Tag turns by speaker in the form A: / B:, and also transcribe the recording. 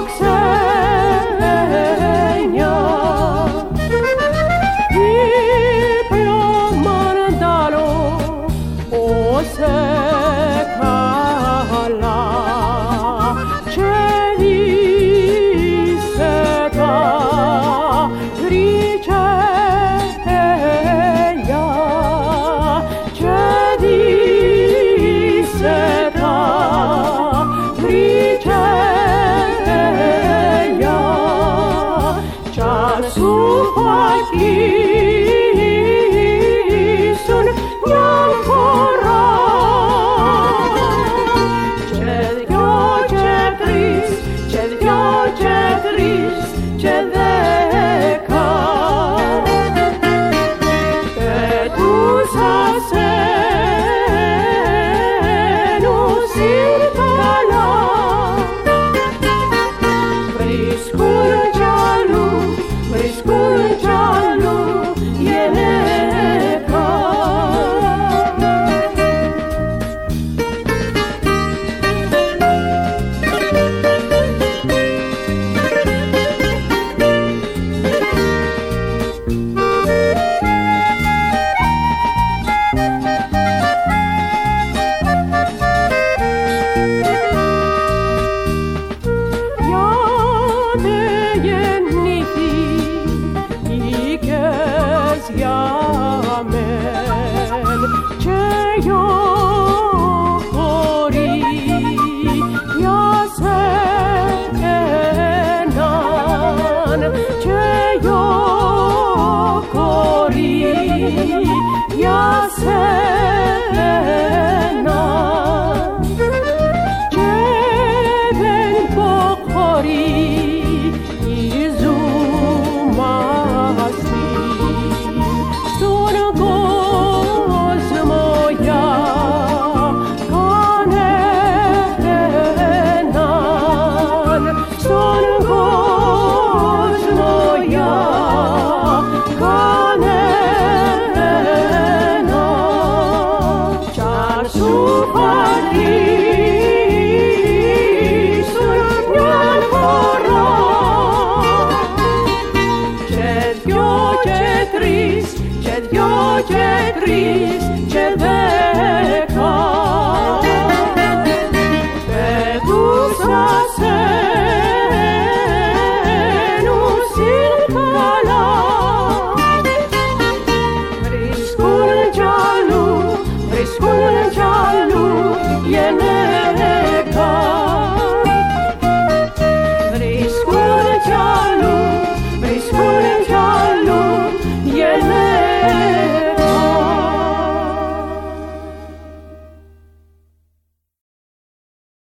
A: yoksa you. yourself. Pe Dio ce trist, ce vei yeah.